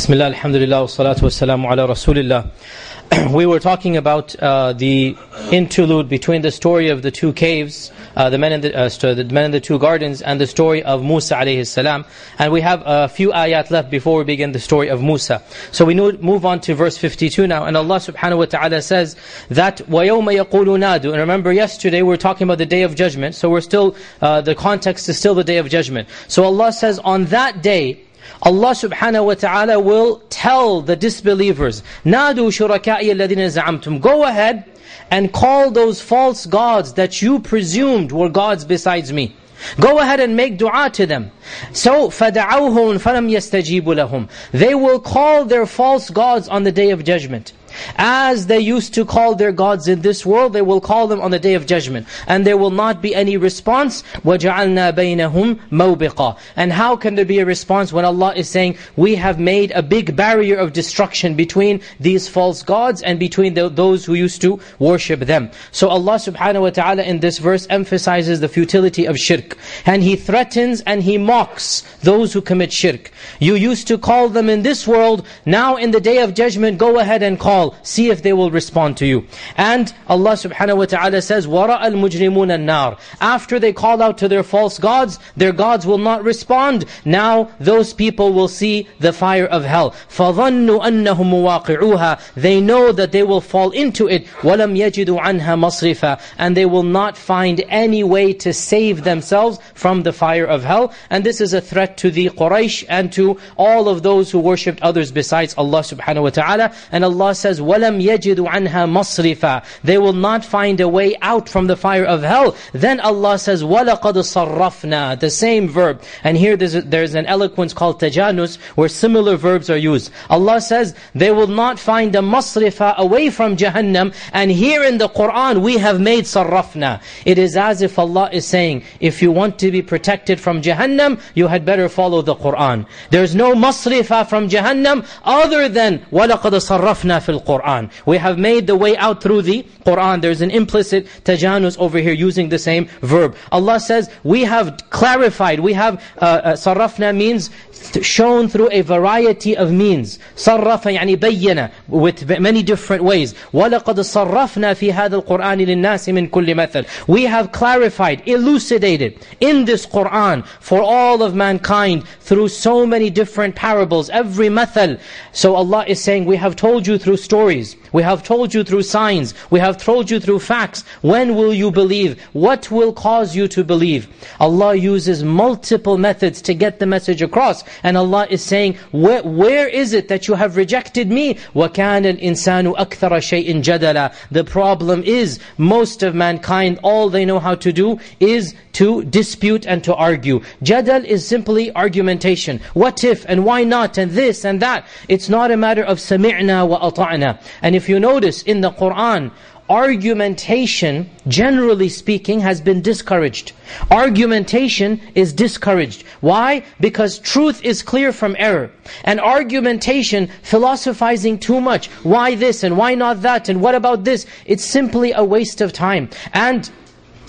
Bismillah, alhamdulillah, wa salatu wa salamu ala rasulillah. We were talking about uh, the interlude between the story of the two caves, uh, the men in the, uh, the men in the two gardens, and the story of Musa alayhi salam. And we have a few ayat left before we begin the story of Musa. So we move on to verse 52 now. And Allah subhanahu wa ta'ala says that وَيَوْمَ يَقُولُ نَادُ And remember yesterday we were talking about the day of judgment. So we're still, uh, the context is still the day of judgment. So Allah says on that day, Allah subhanahu wa ta'ala will tell the disbelievers, نَادُوا شُرَكَائِيَ الَّذِينَ زَعَمْتُمْ Go ahead and call those false gods that you presumed were gods besides me. Go ahead and make dua to them. So, فَدَعَوْهُمْ فَلَمْ يَسْتَجِيبُ لَهُمْ They will call their false gods on the day of judgment. As they used to call their gods in this world, they will call them on the day of judgment. And there will not be any response. وَجَعَلْنَا بَيْنَهُمْ مَوْبِقًا And how can there be a response when Allah is saying, we have made a big barrier of destruction between these false gods and between the, those who used to worship them. So Allah subhanahu wa ta'ala in this verse emphasizes the futility of shirk. And He threatens and He mocks those who commit shirk. You used to call them in this world, now in the day of judgment, go ahead and call call, see if they will respond to you. And Allah subhanahu wa ta'ala says, وَرَأَ الْمُجْرِمُونَ النَّارِ After they call out to their false gods, their gods will not respond. Now those people will see the fire of hell. فَظَنُّوا أَنَّهُمْ مُوَاقِعُوهَا They know that they will fall into it. وَلَمْ يَجِدُوا عَنْهَا مَصْرِفًا And they will not find any way to save themselves from the fire of hell. And this is a threat to the Quraysh and to all of those who worshipped others besides Allah subhanahu wa ta'ala. And Allah says, says, وَلَمْ يَجِدُوا عَنْهَا مَصْرِفًا They will not find a way out from the fire of hell. Then Allah says, وَلَقَدْ صَرَّفْنَا The same verb. And here there's, there's an eloquence called tajanus, where similar verbs are used. Allah says, they will not find a masrifa away from Jahannam. And here in the Qur'an, we have made sarrafna. It is as if Allah is saying, if you want to be protected from Jahannam, you had better follow the Qur'an. There's no masrifa from Jahannam other than وَلَقَدْ صَرَّفْنَا فِي Quran. We have made the way out through the Quran. There's an implicit tajanus over here using the same verb. Allah says, we have clarified, we have, uh, uh, sarrafna means shown through a variety of means. صرف يعني بين with many different ways. وَلَقَدْ صَرَّفْنَا فِي هَذَا الْقُرْآنِ لِلنَّاسِ مِنْ كُلِّ مَثَلٍ We have clarified, elucidated in this Qur'an for all of mankind through so many different parables, every method. So Allah is saying, we have told you through stories, stories. we have told you through signs, we have told you through facts. When will you believe? What will cause you to believe? Allah uses multiple methods to get the message across. And Allah is saying, where, where is it that you have rejected me? وَكَانَ الْإِنسَانُ أَكْثَرَ شَيْءٍ جَدَلًا The problem is, most of mankind, all they know how to do is to dispute and to argue. Jadal is simply argumentation. What if, and why not, and this and that. It's not a matter of سَمِعْنَا وَأَطَعْنَا And if you notice in the Qur'an, argumentation, generally speaking, has been discouraged. Argumentation is discouraged. Why? Because truth is clear from error. And argumentation, philosophizing too much, why this and why not that and what about this? It's simply a waste of time. And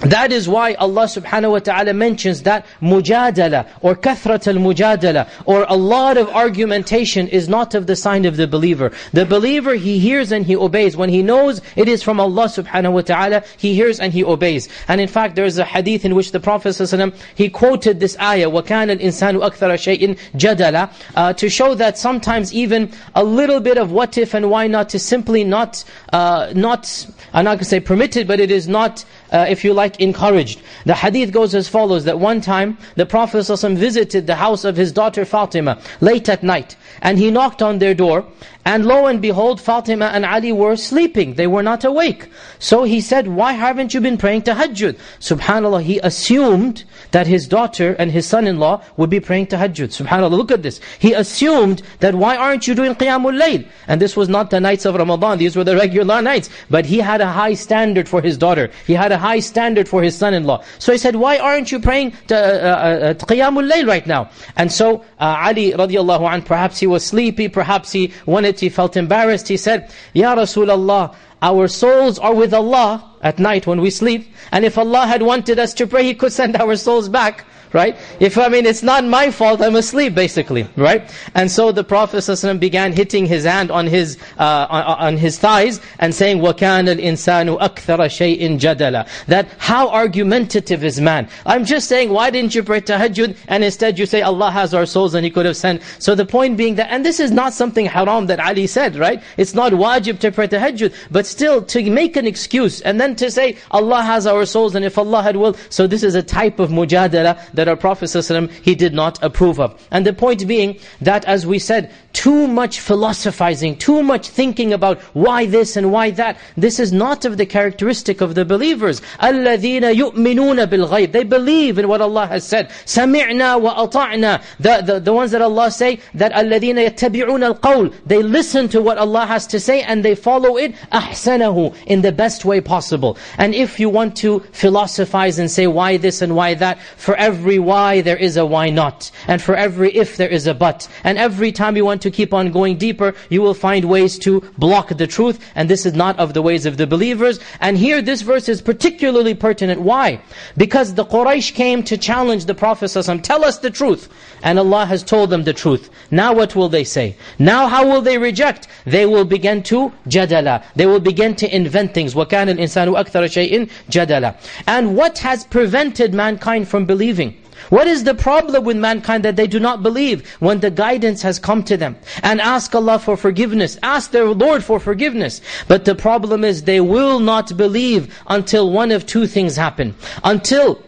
that is why Allah subhanahu wa ta'ala mentions that mujadala or kathrat al-mujadala or a lot of argumentation is not of the sign of the believer. The believer, he hears and he obeys. When he knows it is from Allah subhanahu wa ta'ala, he hears and he obeys. And in fact, there is a hadith in which the Prophet ﷺ, he quoted this ayah, وَكَانَ الْإِنسَانُ أَكْثَرَ شَيْءٍ جَدَلًا uh, to show that sometimes even a little bit of what if and why not is simply not, uh, not I'm not going to say permitted, but it is not, uh, if you like, encouraged. The hadith goes as follows, that one time, the Prophet ﷺ visited the house of his daughter Fatima, late at night. And he knocked on their door, and lo and behold, Fatima and Ali were sleeping. They were not awake. So he said, why haven't you been praying tahajjud? Subhanallah, he assumed that his daughter and his son-in-law would be praying tahajjud. Subhanallah, look at this. He assumed that why aren't you doing qiyamul layl? And this was not the nights of Ramadan, these were the regular nights. But he had a high standard for his daughter. He had a high standard for his son-in-law. So he said, why aren't you praying uh, uh, uh, qiyamul layl right now? And so uh, Ali radiallahu anh, perhaps he was sleepy, perhaps he wanted, he felt embarrassed. He said, Ya Rasulullah, our souls are with Allah at night when we sleep. And if Allah had wanted us to pray, He could send our souls back right? If, I mean, it's not my fault, I'm asleep, basically, right? And so the Prophet ﷺ began hitting his hand on his, uh, on, on, his thighs and saying, وَكَانَ الْإِنسَانُ أَكْثَرَ شَيْءٍ جَدَلًا That how argumentative is man? I'm just saying, why didn't you pray tahajjud? And instead you say, Allah has our souls and He could have sent. So the point being that, and this is not something haram that Ali said, right? It's not wajib to pray tahajjud, but still to make an excuse and then to say, Allah has our souls and if Allah had will. So this is a type of mujadala that our Prophet ﷺ, he did not approve of. And the point being that as we said, too much philosophizing, too much thinking about why this and why that, this is not of the characteristic of the believers. الَّذِينَ يُؤْمِنُونَ بِالْغَيْبِ They believe in what Allah has said. سَمِعْنَا وَأَطَعْنَا the, the, the ones that Allah say, that الَّذِينَ يَتَّبِعُونَ الْقَوْلِ They listen to what Allah has to say and they follow it أَحْسَنَهُ in the best way possible. And if you want to philosophize and say why this and why that, for every every why there is a why not. And for every if there is a but. And every time you want to keep on going deeper, you will find ways to block the truth. And this is not of the ways of the believers. And here this verse is particularly pertinent. Why? Because the Quraysh came to challenge the Prophet ﷺ, tell us the truth. And Allah has told them the truth. Now what will they say? Now how will they reject? They will begin to jadala. They will begin to invent things. وَكَانَ الْإِنسَانُ أَكْثَرَ شَيْءٍ جَدَلًا And what has prevented mankind from believing? What is the problem with mankind that they do not believe when the guidance has come to them? And ask Allah for forgiveness. Ask their Lord for forgiveness. But the problem is they will not believe until one of two things happen. Until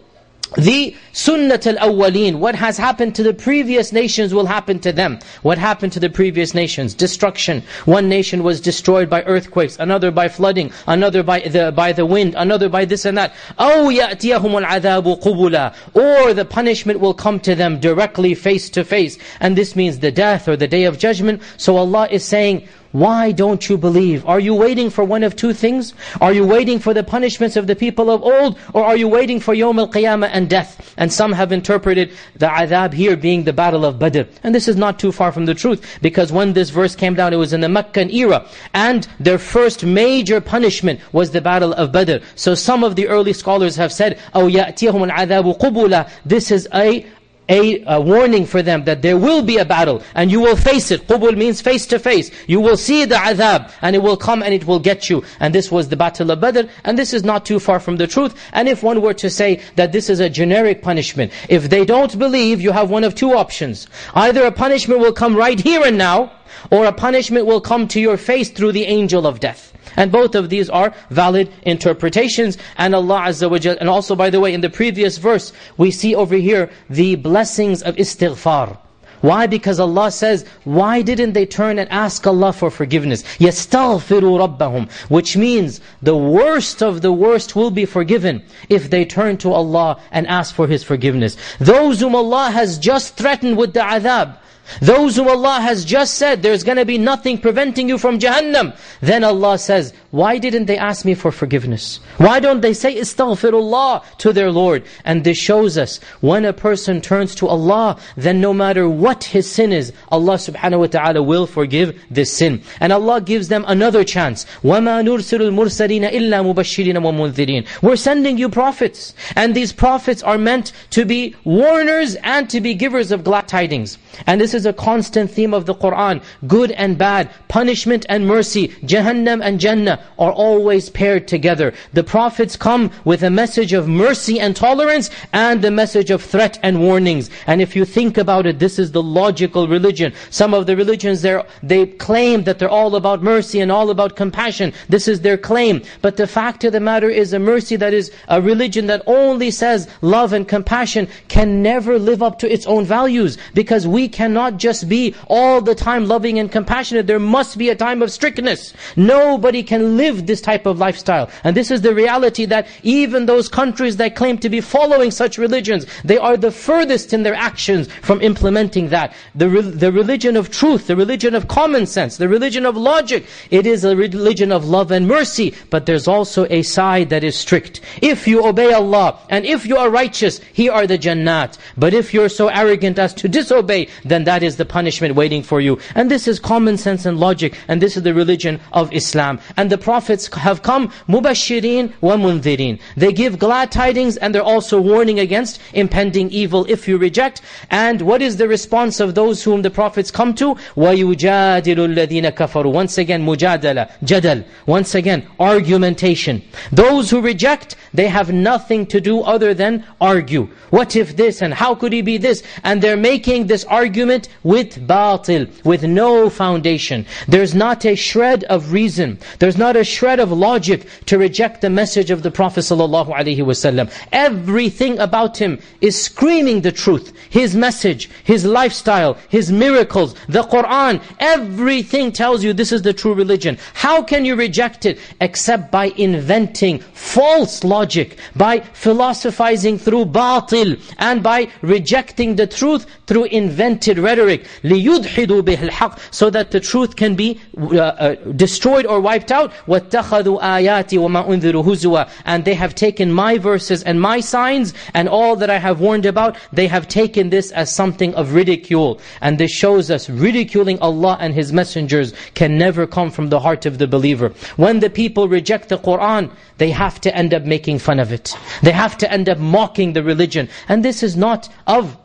the sunnat al-awwaleen, what has happened to the previous nations will happen to them. What happened to the previous nations? Destruction. One nation was destroyed by earthquakes, another by flooding, another by the, by the wind, another by this and that. أَوْ يَأْتِيَهُمُ الْعَذَابُ قُبُلًا Or the punishment will come to them directly, face to face. And this means the death or the day of judgment. So Allah is saying, why don't you believe? Are you waiting for one of two things? Are you waiting for the punishments of the people of old? Or are you waiting for Yawm al-Qiyamah and death? And some have interpreted the adhab here being the battle of Badr. And this is not too far from the truth. Because when this verse came down, it was in the Meccan era. And their first major punishment was the battle of Badr. So some of the early scholars have said, أَوْ يَأْتِيهُمُ الْعَذَابُ قُبُولًا This is a a, a, warning for them that there will be a battle and you will face it. Qubul means face to face. You will see the adhab and it will come and it will get you. And this was the battle of Badr and this is not too far from the truth. And if one were to say that this is a generic punishment, if they don't believe, you have one of two options. Either a punishment will come right here and now, or a punishment will come to your face through the angel of death. And both of these are valid interpretations. And Allah Azza wa Jalla. and also by the way, in the previous verse, we see over here the blessings of istighfar. Why? Because Allah says, why didn't they turn and ask Allah for forgiveness? يَسْتَغْفِرُوا رَبَّهُمْ Which means, the worst of the worst will be forgiven if they turn to Allah and ask for His forgiveness. Those whom Allah has just threatened with the adhab, those who Allah has just said, there's going to be nothing preventing you from Jahannam. Then Allah says, why didn't they ask me for forgiveness? Why don't they say istaghfirullah to their Lord? And this shows us, when a person turns to Allah, then no matter what his sin is, Allah subhanahu wa ta'ala will forgive this sin. And Allah gives them another chance. وَمَا نُرْسِلُ الْمُرْسَلِينَ إِلَّا مُبَشِّرِينَ وَمُنذِرِينَ We're sending you prophets. And these prophets are meant to be warners and to be givers of glad tidings. And this this is a constant theme of the Qur'an. Good and bad, punishment and mercy, Jahannam and Jannah are always paired together. The prophets come with a message of mercy and tolerance and a message of threat and warnings. And if you think about it, this is the logical religion. Some of the religions, they claim that they're all about mercy and all about compassion. This is their claim. But the fact of the matter is a mercy that is a religion that only says love and compassion can never live up to its own values. Because we cannot just be all the time loving and compassionate. There must be a time of strictness. Nobody can live this type of lifestyle. And this is the reality that even those countries that claim to be following such religions, they are the furthest in their actions from implementing that. The, re the religion of truth, the religion of common sense, the religion of logic, it is a religion of love and mercy, but there's also a side that is strict. If you obey Allah, and if you are righteous, here are the jannat. But if you're so arrogant as to disobey, then that is the punishment waiting for you. And this is common sense and logic, and this is the religion of Islam. And the prophets have come, mubashirin wa mundhirin. They give glad tidings, and they're also warning against impending evil if you reject. And what is the response of those whom the prophets come to? وَيُجَادِلُ الَّذِينَ كَفَرُوا Once again, mujadala, jadal. Once again, argumentation. Those who reject, they have nothing to do other than argue. What if this and how could he be this? And they're making this argument with batil, with no foundation. There's not a shred of reason. There's not a shred of logic to reject the message of the Prophet ﷺ. Everything about him is screaming the truth. His message, his lifestyle, his miracles, the Qur'an, everything tells you this is the true religion. How can you reject it except by inventing false logic, by philosophizing through batil, and by rejecting the truth through invented rhetoric. لِيُدْحِدُوا بِهِ الْحَقِّ So that the truth can be uh, uh, destroyed or wiped out. وَاتَّخَذُوا آيَاتِ وَمَا أُنذِرُوا هُزُوًا And they have taken my verses and my signs and all that I have warned about, they have taken this as something of ridicule. And this shows us ridiculing Allah and His messengers can never come from the heart of the believer. When the people reject the Qur'an, they have to end up making fun of it. They have to end up mocking the religion. And this is not of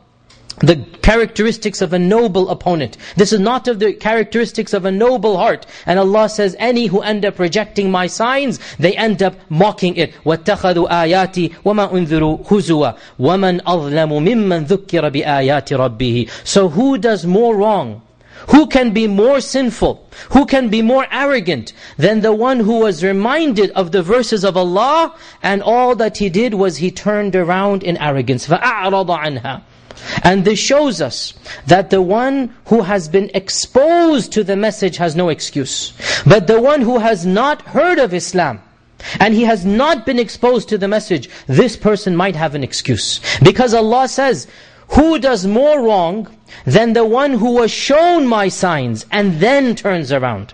the characteristics of a noble opponent. This is not of the characteristics of a noble heart. And Allah says, any who end up rejecting my signs, they end up mocking it. وَاتَّخَذُوا آيَاتِ وَمَا أُنذِرُوا هُزُوًا وَمَنْ أَظْلَمُ مِمَّنْ ذُكِّرَ بِآيَاتِ رَبِّهِ So who does more wrong? Who can be more sinful? Who can be more arrogant than the one who was reminded of the verses of Allah and all that he did was he turned around in arrogance. فَأَعْرَضَ عَنْهَا and this shows us that the one who has been exposed to the message has no excuse. But the one who has not heard of Islam, and he has not been exposed to the message, this person might have an excuse. Because Allah says, who does more wrong than the one who was shown my signs and then turns around?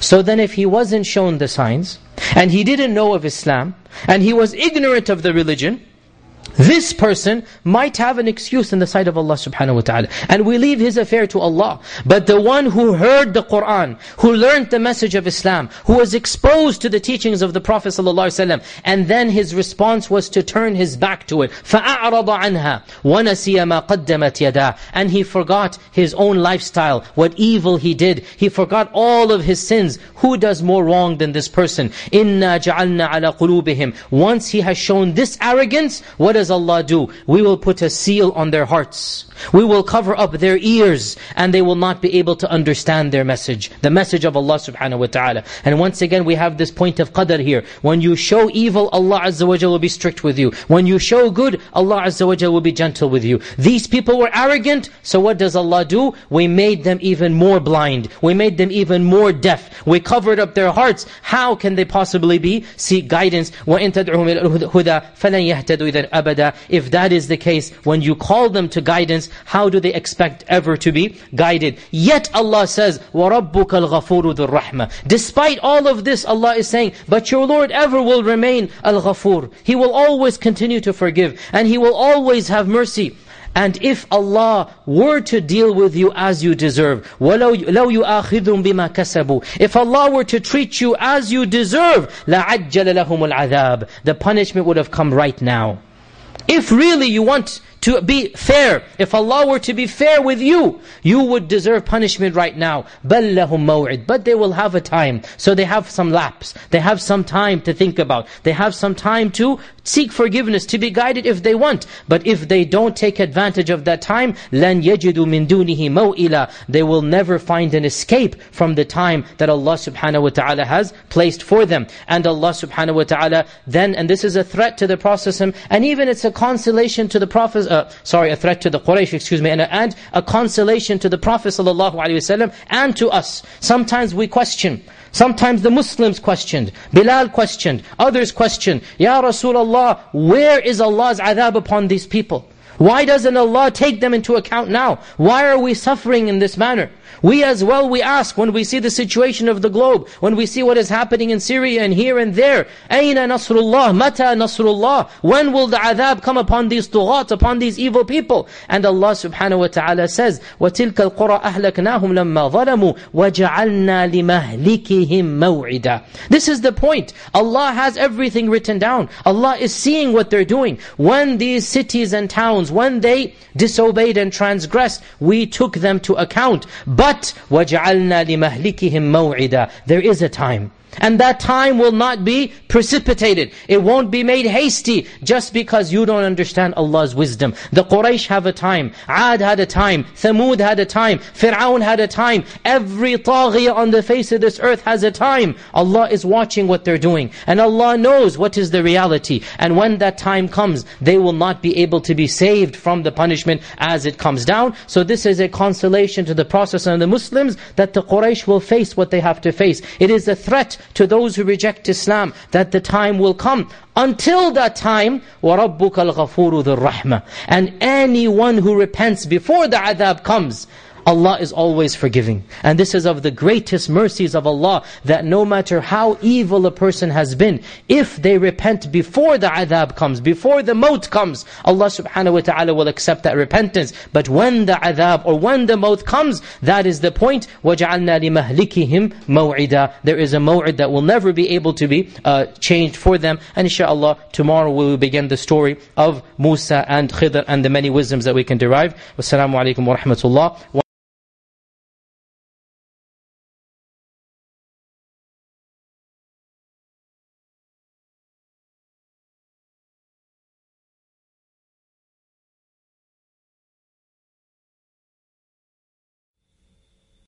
So then if he wasn't shown the signs, and he didn't know of Islam, and he was ignorant of the religion, this person might have an excuse in the sight of Allah subhanahu wa ta'ala. And we leave his affair to Allah. But the one who heard the Qur'an, who learned the message of Islam, who was exposed to the teachings of the Prophet ﷺ, and then his response was to turn his back to it. فَأَعْرَضَ عَنْهَا وَنَسِيَ مَا قَدَّمَتْ يَدَاهُ And he forgot his own lifestyle, what evil he did. He forgot all of his sins. Who does more wrong than this person? إِنَّا جَعَلْنَا عَلَى قُلُوبِهِمْ Once he has shown this arrogance, what does Allah do? We will put a seal on their hearts. We will cover up their ears and they will not be able to understand their message. The message of Allah subhanahu wa ta'ala. And once again we have this point of qadr here. When you show evil, Allah azza wa will be strict with you. When you show good, Allah azza wa will be gentle with you. These people were arrogant, so what does Allah do? We made them even more blind. We made them even more deaf. We covered up their hearts. How can they possibly be? Seek guidance. وَإِن تَدْعُهُمْ إِلَى الْهُدَى فَلَنْ يَهْتَدُوا إِذًا أَبَدًا If that is the case, when you call them to guidance, how do they expect ever to be guided? Yet Allah says, وَرَبُّكَ الْغَفُورُ ذُو الرَّحْمَةِ Despite all of this, Allah is saying, but your Lord ever will remain Al-Ghafur. He will always continue to forgive, and He will always have mercy. And if Allah were to deal with you as you deserve, وَلَوْ يُؤَخِذُهُمْ بِمَا كَسَبُوا If Allah were to treat you as you deserve, لَعَجَّلَ لَهُمُ الْعَذَابِ The punishment would have come right now. If really you want to be fair. If Allah were to be fair with you, you would deserve punishment right now. بَلْ لَهُمْ مَوْعِدٌ But they will have a time. So they have some lapse. They have some time to think about. They have some time to seek forgiveness, to be guided if they want. But if they don't take advantage of that time, لَنْ يَجِدُوا مِن دُونِهِ مَوْئِلًا They will never find an escape from the time that Allah subhanahu wa ta'ala has placed for them. And Allah subhanahu wa ta'ala then, and this is a threat to the Prophet and even it's a consolation to the Prophet, uh, sorry, a threat to the Quraysh, excuse me, and a, and a consolation to the Prophet sallallahu alaihi wasallam and to us. Sometimes we question, Sometimes the Muslims questioned, Bilal questioned, others questioned, Ya Rasulullah, where is Allah's adhab upon these people? Why doesn't Allah take them into account now? Why are we suffering in this manner? We as well, we ask when we see the situation of the globe, when we see what is happening in Syria and here and there, أَيْنَ نَصْرُ اللَّهِ مَتَى نَصْرُ اللَّهِ When will the adhab come upon these tughat, upon these evil people? And Allah subhanahu wa ta'ala says, وَتِلْكَ الْقُرَى أَهْلَكْنَاهُمْ لَمَّا ظَلَمُوا وَجَعَلْنَا لِمَهْلِكِهِمْ مَوْعِدًا This is the point. Allah has everything written down. Allah is seeing what they're doing. When these cities and towns, when they disobeyed and transgressed, we took them to account. But وَجَعَلْنَا لِمَهْلِكِهِمْ مَوْعِدًا There is a time. And that time will not be precipitated. It won't be made hasty just because you don't understand Allah's wisdom. The Quraysh have a time. Ad had a time. Thamud had a time. Fir'aun had a time. Every taghiyah on the face of this earth has a time. Allah is watching what they're doing. And Allah knows what is the reality. And when that time comes, they will not be able to be saved from the punishment as it comes down. So this is a consolation to the Prophet and the Muslims that the Quraysh will face what they have to face. It is a threat to those who reject Islam that the time will come. Until that time, وَرَبُّكَ الْغَفُورُ ذُو الرَّحْمَةِ And anyone who repents before the adhab comes, Allah is always forgiving. And this is of the greatest mercies of Allah, that no matter how evil a person has been, if they repent before the adhab comes, before the maut comes, Allah subhanahu wa ta'ala will accept that repentance. But when the adhab or when the maut comes, that is the point, وَجَعَلْنَا لِمَهْلِكِهِمْ مَوْعِدًا There is a maw'id that will never be able to be uh, changed for them. And inshallah, tomorrow we will begin the story of Musa and Khidr and the many wisdoms that we can derive. Wassalamu alaikum wa rahmatullah.